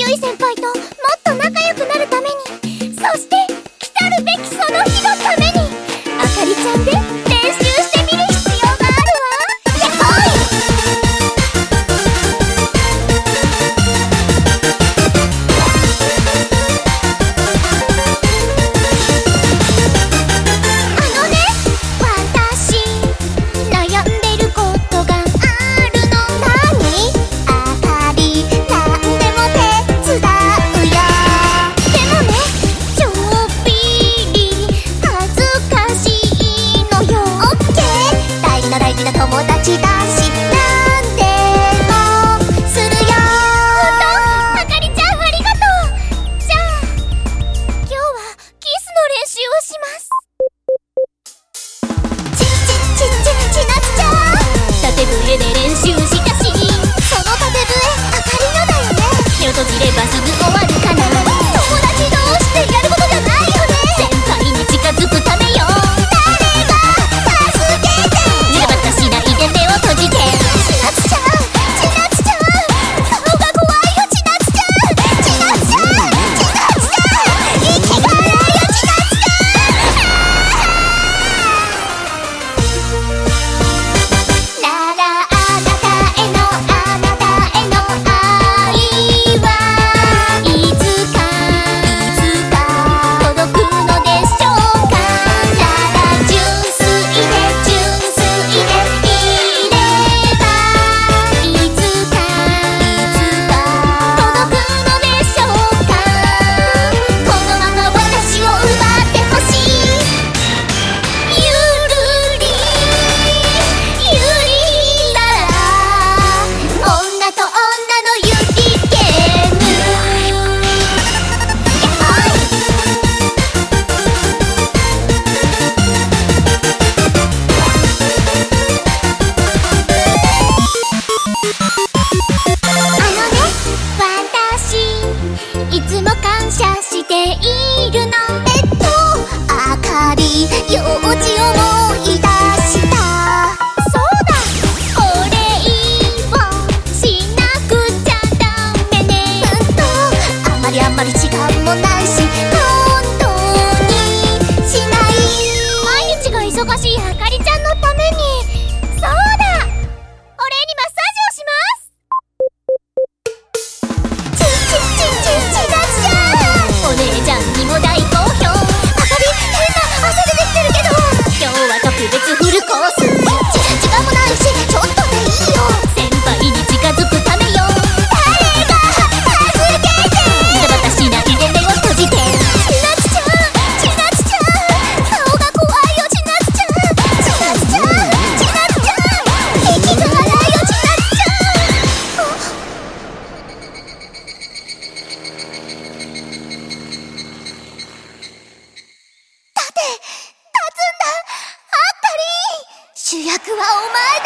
ゆい先輩ともっと仲良くなるために。そして来たるべきその日のために。あかりちゃんでのために。主役はお前